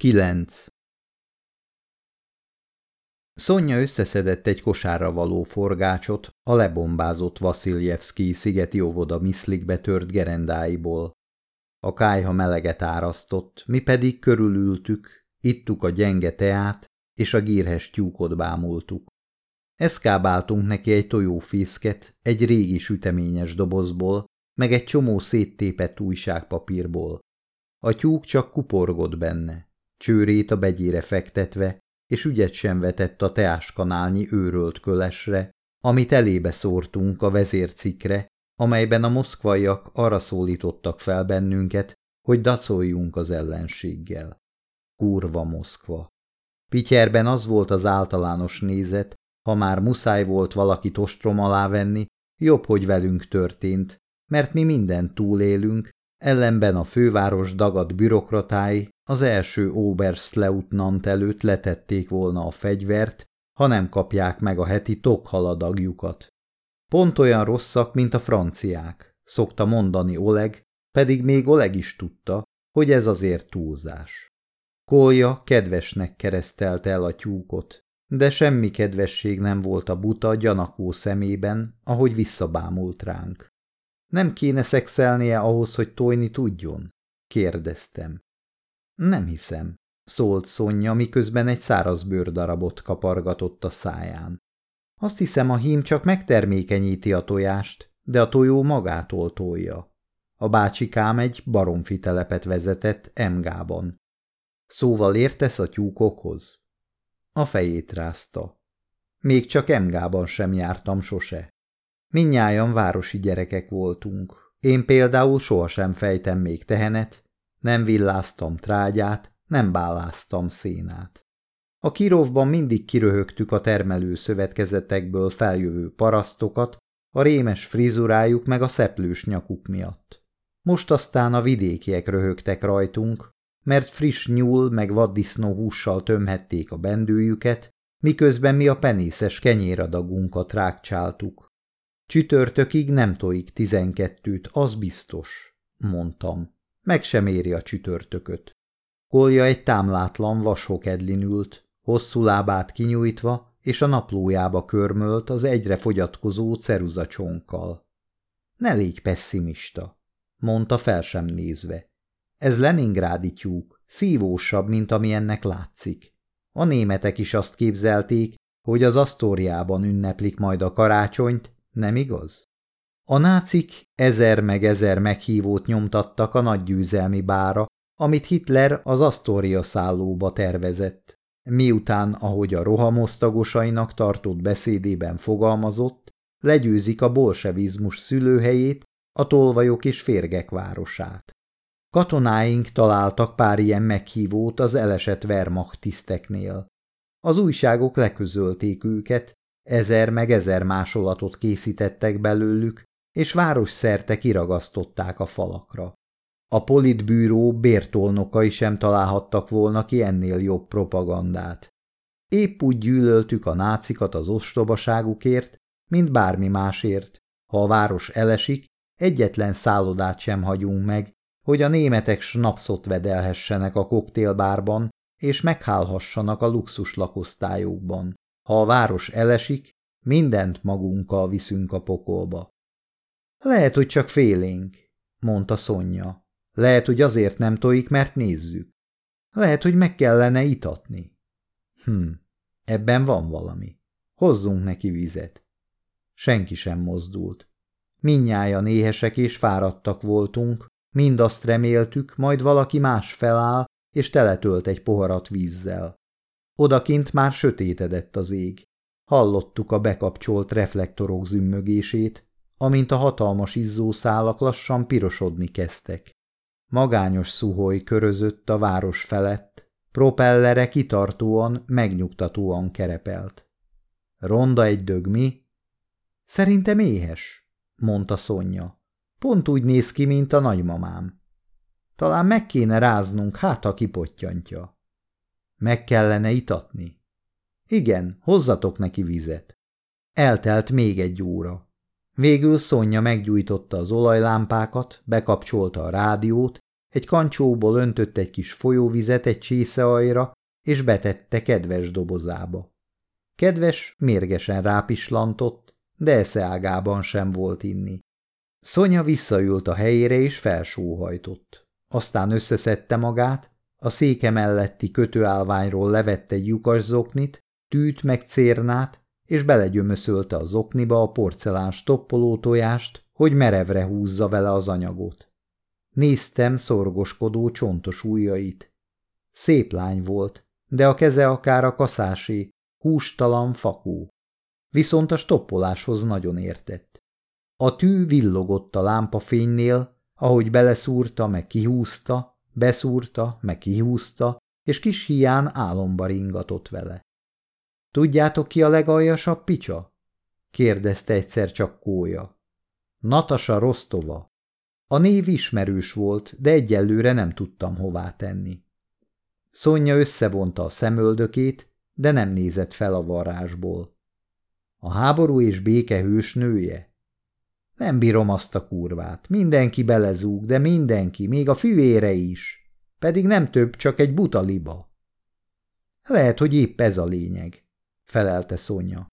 9. Szonya összeszedett egy kosárra való forgácsot a lebombázott Vasiljevszki szigeti óvoda miszlikbe tört gerendáiból. A kájha meleget árasztott, mi pedig körülültük, ittuk a gyenge teát, és a gírhes tyúkot bámultuk. Eszkábáltunk neki egy tojófészket, egy régi süteményes dobozból, meg egy csomó széttépett újságpapírból. A tyúk csak kuporgott benne csőrét a begyére fektetve, és ügyet sem vetett a teáskanálnyi őrölt kölesre, amit elébe szórtunk a vezércikre, amelyben a moszkvaiak arra szólítottak fel bennünket, hogy dacoljunk az ellenséggel. Kurva Moszkva! Pityerben az volt az általános nézet, ha már muszáj volt valaki ostrom alá venni, jobb, hogy velünk történt, mert mi mindent túlélünk, ellenben a főváros dagadt bürokratái az első Oberstleutnant előtt letették volna a fegyvert, ha nem kapják meg a heti tokhaladagjukat. Pont olyan rosszak, mint a franciák, szokta mondani Oleg, pedig még Oleg is tudta, hogy ez azért túlzás. Kolja kedvesnek keresztelte el a tyúkot, de semmi kedvesség nem volt a buta gyanakó szemében, ahogy visszabámult ránk. Nem kéne szexelnie ahhoz, hogy tojni tudjon? kérdeztem. Nem hiszem, szólt Szonya, miközben egy száraz bőrdarabot kapargatott a száján. Azt hiszem, a hím csak megtermékenyíti a tojást, de a tojó magától tolja. A bácsikám egy baromfi telepet vezetett Emgában. Szóval értesz a tyúkokhoz? A fejét rázta. Még csak Emgában sem jártam sose. Minnyáján városi gyerekek voltunk. Én például sohasem fejtem még tehenet, nem villáztam trágyát, nem báláztam szénát. A kirovban mindig kiröhögtük a termelő szövetkezetekből feljövő parasztokat, a rémes frizurájuk meg a szeplős nyakuk miatt. Most aztán a vidékiek röhögtek rajtunk, mert friss nyúl meg vaddisznó hússal tömhették a bendőjüket, miközben mi a penészes kenyéradagunkat rákcsáltuk. Csütörtökig nem tojik tizenkettőt, az biztos, mondtam. Meg sem éri a csütörtököt. Kolja egy támlátlan vashokedlin ült, hosszú lábát kinyújtva, és a naplójába körmölt az egyre fogyatkozó ceruzacsonkkal. Ne légy pessimista, mondta fel sem nézve. Ez Leningrádi tyúk, szívósabb, mint ami ennek látszik. A németek is azt képzelték, hogy az Asztóriában ünneplik majd a karácsonyt, nem igaz? A nácik ezer meg ezer meghívót nyomtattak a nagygyőzelmi bára, amit Hitler az Astoria szállóba tervezett. Miután, ahogy a rohamosztagosainak tartott beszédében fogalmazott, legyőzik a bolsevizmus szülőhelyét, a tolvajok és férgek városát. Katonáink találtak pár ilyen meghívót az elesett Wehrmacht tiszteknél. Az újságok leközölték őket, ezer meg ezer másolatot készítettek belőlük, és városszerte kiragasztották a falakra. A politbűró bértolnokai sem találhattak volna ki ennél jobb propagandát. Épp úgy gyűlöltük a nácikat az ostobaságukért, mint bármi másért. Ha a város elesik, egyetlen szállodát sem hagyunk meg, hogy a németek snapszot vedelhessenek a koktélbárban, és meghálhassanak a luxus lakosztályokban. Ha a város elesik, mindent magunkkal viszünk a pokolba. Lehet, hogy csak félénk, mondta Szonya. Lehet, hogy azért nem tojik, mert nézzük. Lehet, hogy meg kellene itatni. Hm, ebben van valami. Hozzunk neki vizet. Senki sem mozdult. Minnyájan éhesek és fáradtak voltunk, mind azt reméltük, majd valaki más feláll, és teletölt egy poharat vízzel. Odakint már sötétedett az ég. Hallottuk a bekapcsolt reflektorok zümmögését, amint a hatalmas izzószálak lassan pirosodni kezdtek. Magányos szuhoj körözött a város felett, propellere kitartóan, megnyugtatóan kerepelt. Ronda egy dög, mi? Szerintem éhes, mondta Szonya. Pont úgy néz ki, mint a nagymamám. Talán meg kéne ráznunk, hát ha kipottyantja. Meg kellene itatni. Igen, hozzatok neki vizet. Eltelt még egy óra. Végül Szonya meggyújtotta az olajlámpákat, bekapcsolta a rádiót, egy kancsóból öntött egy kis folyóvizet egy csészeajra, és betette kedves dobozába. Kedves mérgesen rápislantott, de eszeágában sem volt inni. Szonya visszaült a helyére és felsóhajtott. Aztán összeszedte magát, a széke melletti kötőállványról levette egy lyukas zoknit, tűt meg cérnát, és belegyömöszölte a zokniba a porcelán stoppoló tojást, hogy merevre húzza vele az anyagot. Néztem szorgoskodó csontos ujjait. Szép lány volt, de a keze akár a kaszásé, hústalan fakó. Viszont a stoppoláshoz nagyon értett. A tű villogott a lámpafénynél, ahogy beleszúrta, meg kihúzta, beszúrta, meg kihúzta, és kis hián álomba ringatott vele. Tudjátok ki a legaljasabb picsa? kérdezte egyszer csak kója. Natasa Rostova. A név ismerős volt, de egyelőre nem tudtam hová tenni. Szonya összevonta a szemöldökét, de nem nézett fel a varázsból. A háború és béke hős nője? Nem bírom azt a kurvát. Mindenki belezúg, de mindenki, még a fűére is. Pedig nem több, csak egy buta liba. Lehet, hogy épp ez a lényeg, felelte Szonya.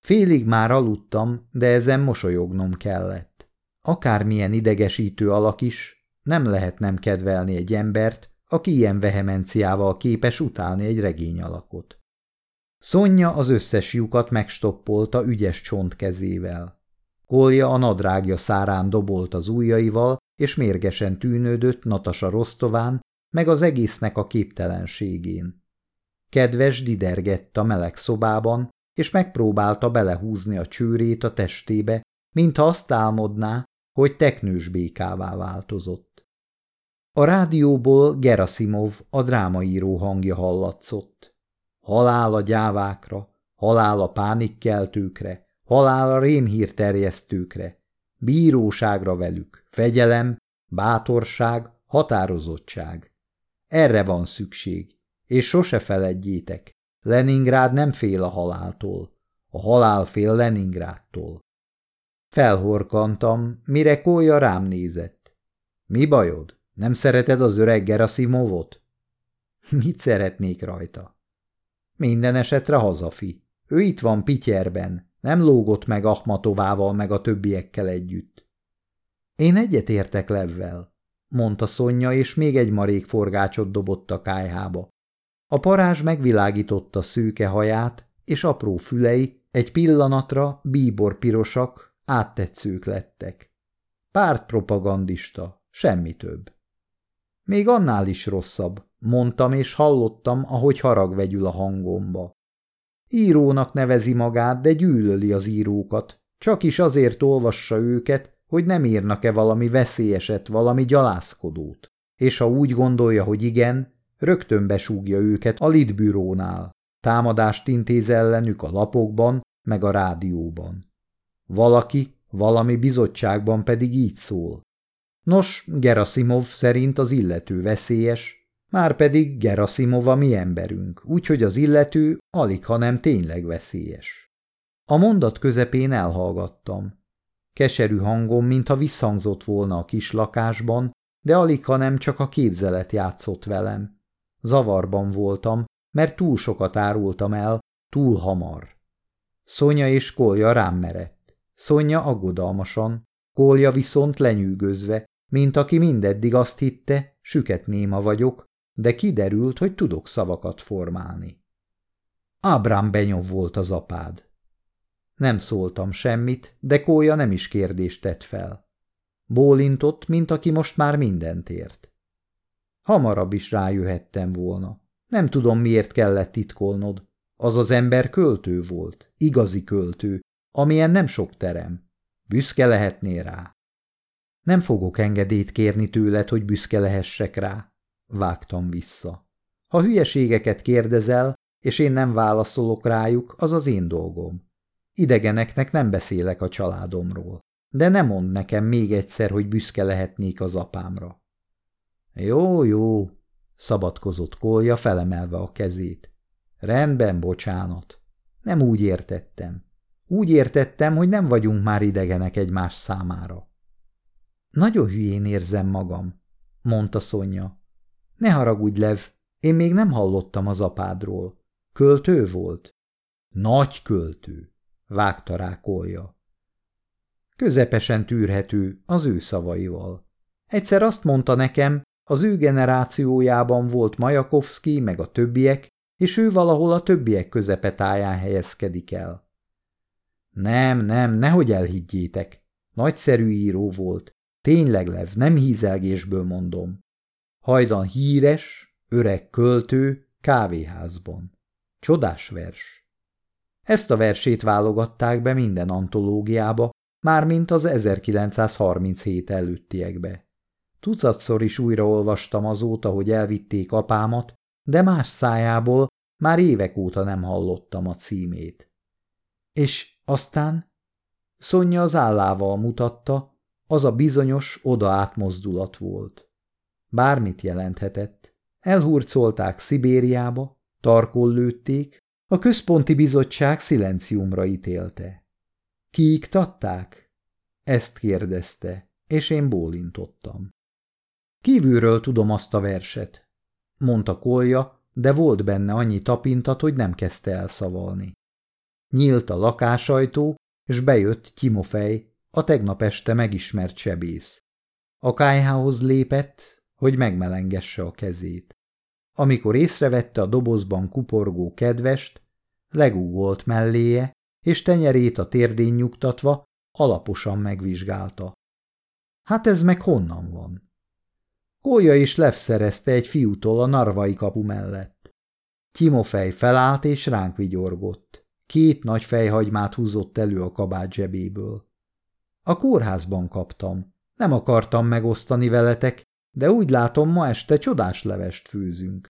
Félig már aludtam, de ezen mosolyognom kellett. Akármilyen idegesítő alak is, nem lehet nem kedvelni egy embert, aki ilyen vehemenciával képes utálni egy regény alakot. Szonya az összes lyukat megstoppolta ügyes csontkezével. Kolja a nadrágja szárán dobolt az ujjaival, és mérgesen tűnődött Natasa Rostován, meg az egésznek a képtelenségén. Kedves didergett a meleg szobában, és megpróbálta belehúzni a csőrét a testébe, mintha azt álmodná, hogy teknős békává változott. A rádióból Gerasimov, a drámaíró hangja hallatszott. Halál a gyávákra, halál a pánikkeltőkre, halál a rémhírterjesztőkre, bíróságra velük, fegyelem, bátorság, határozottság. Erre van szükség, és sose feledjétek, Leningrád nem fél a haláltól, a halál fél Leningrádtól. Felhorkantam, mire Kólya rám nézett. Mi bajod? Nem szereted az öreg Gerasimovot? Mit szeretnék rajta? Minden esetre hazafi. Ő itt van Pityerben, nem lógott meg Ahmatovával meg a többiekkel együtt. Én egyet értek Levvel, mondta Szonya, és még egy marék forgácsot dobott a kájhába. A parázs megvilágította szőke haját, és apró fülei egy pillanatra bíbor pirosak, áttetszők lettek. Pártpropagandista, semmi több. Még annál is rosszabb, mondtam, és hallottam, ahogy harag vegyül a hangomba. Írónak nevezi magát, de gyűlöli az írókat. Csak is azért olvassa őket, hogy nem írnak-e valami veszélyeset, valami gyalászkodót. És ha úgy gondolja, hogy igen, rögtön besúgja őket a lidbürónál. Támadást intéz ellenük a lapokban, meg a rádióban. Valaki, valami bizottságban pedig így szól. Nos, Gerasimov szerint az illető veszélyes, már pedig Gerasimov a mi emberünk, úgyhogy az illető alig, hanem tényleg veszélyes. A mondat közepén elhallgattam. Keserű hangom, mintha visszhangzott volna a kis lakásban, de alig, hanem csak a képzelet játszott velem. Zavarban voltam, mert túl sokat árultam el, túl hamar. Szonya és Kolja rám merett. Szonya aggodalmasan, Kolja viszont lenyűgözve, mint aki mindeddig azt hitte, süket néma vagyok, de kiderült, hogy tudok szavakat formálni. Ábrám Benyov volt az apád. Nem szóltam semmit, de Kólya nem is kérdést tett fel. Bólintott, mint aki most már mindent ért. Hamarabb is rájöhettem volna. Nem tudom, miért kellett titkolnod. Az az ember költő volt, igazi költő, amilyen nem sok terem. Büszke lehetnél rá. Nem fogok engedélyt kérni tőled, hogy büszke lehessek rá. Vágtam vissza. Ha hülyeségeket kérdezel, és én nem válaszolok rájuk, az az én dolgom. Idegeneknek nem beszélek a családomról, de ne mondd nekem még egyszer, hogy büszke lehetnék az apámra. Jó, jó, szabadkozott Kolja felemelve a kezét. Rendben, bocsánat. Nem úgy értettem. Úgy értettem, hogy nem vagyunk már idegenek egymás számára. Nagyon hülyén érzem magam, mondta Szonya. Ne haragudj, Lev, én még nem hallottam az apádról. Költő volt? Nagy költő, vágta rá Kolja. Közepesen tűrhető az ő szavaival. Egyszer azt mondta nekem, az ő generációjában volt Majakovszki meg a többiek, és ő valahol a többiek közepetáján helyezkedik el. Nem, nem, nehogy elhiggyétek. Nagyszerű író volt. Tényleg, Lev, nem hízelgésből mondom. Hajdan híres, öreg költő, kávéházban. Csodás vers. Ezt a versét válogatták be minden antológiába, mármint az 1937 előttiekbe. Tucatszor is újraolvastam azóta, hogy elvitték apámat, de más szájából már évek óta nem hallottam a címét. És aztán Szonya az állával mutatta, az a bizonyos oda átmozdulat volt. Bármit jelenthetett. Elhurcolták Szibériába, tarkol lőtték, a központi bizottság szilenciumra ítélte. Kiiktatták? Ezt kérdezte, és én bólintottam. Kívülről tudom azt a verset, mondta Kolja, de volt benne annyi tapintat, hogy nem kezdte elszavalni. Nyílt a lakásajtó, és bejött Timofej, a tegnap este megismert sebész. A kájhához lépett, hogy megmelengesse a kezét. Amikor észrevette a dobozban kuporgó kedvest, legúgolt melléje, és tenyerét a térdén nyugtatva alaposan megvizsgálta. Hát ez meg honnan van? Kólya is lefszerezte egy fiútól a narvai kapu mellett. Timofej felállt és ránk vigyorgott. Két nagy fejhagymát húzott elő a kabát zsebéből. A kórházban kaptam. Nem akartam megosztani veletek, de úgy látom, ma este csodás levest főzünk.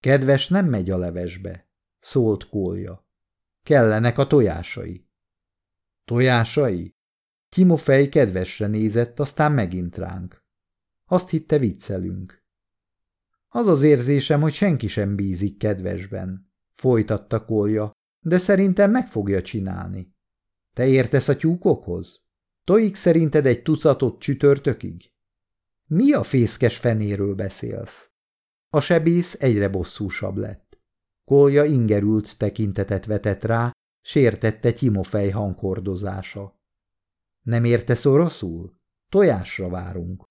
Kedves nem megy a levesbe, szólt Kólja. Kellenek a tojásai. Tojásai? Timofej kedvesre nézett, aztán megint ránk. Azt hitte viccelünk. Az az érzésem, hogy senki sem bízik kedvesben, folytatta Kolja, de szerintem meg fogja csinálni. Te értesz a tyúkokhoz? Tojik szerinted egy tucatot csütörtökig? Mi a fészkes fenéről beszélsz? A sebész egyre bosszúsabb lett. Kolja ingerült tekintetet vetett rá, sértette Timofej hanghordozása. Nem értesz oroszul? Tojásra várunk.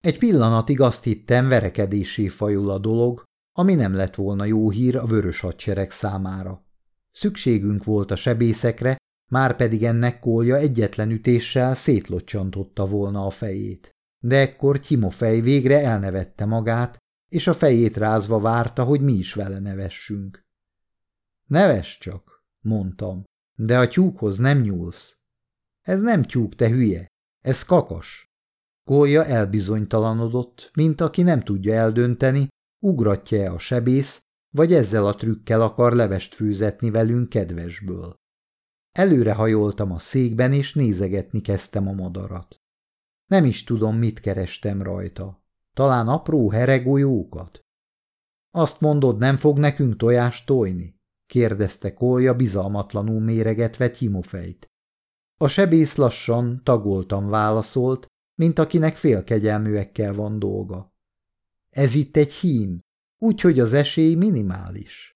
Egy pillanatig azt hittem, verekedésé fajul a dolog, ami nem lett volna jó hír a vörös hadsereg számára. Szükségünk volt a sebészekre, már pedig ennek kólja egyetlen ütéssel szétlocsantotta volna a fejét. De ekkor Timofej végre elnevette magát, és a fejét rázva várta, hogy mi is vele nevessünk. Neves csak, mondtam, de a tyúkhoz nem nyúlsz. Ez nem tyúk, te hülye, ez kakas. Kólya elbizonytalanodott, mint aki nem tudja eldönteni, ugratja-e a sebész, vagy ezzel a trükkel akar levest főzetni velünk kedvesből. Előre hajoltam a székben, és nézegetni kezdtem a madarat. Nem is tudom, mit kerestem rajta. Talán apró heregolyókat? Azt mondod, nem fog nekünk tojást tojni? kérdezte Kolja bizalmatlanul méregetve Timofejt. A sebész lassan, tagoltan válaszolt, mint akinek félkegyelműekkel van dolga. Ez itt egy hím, úgyhogy az esély minimális.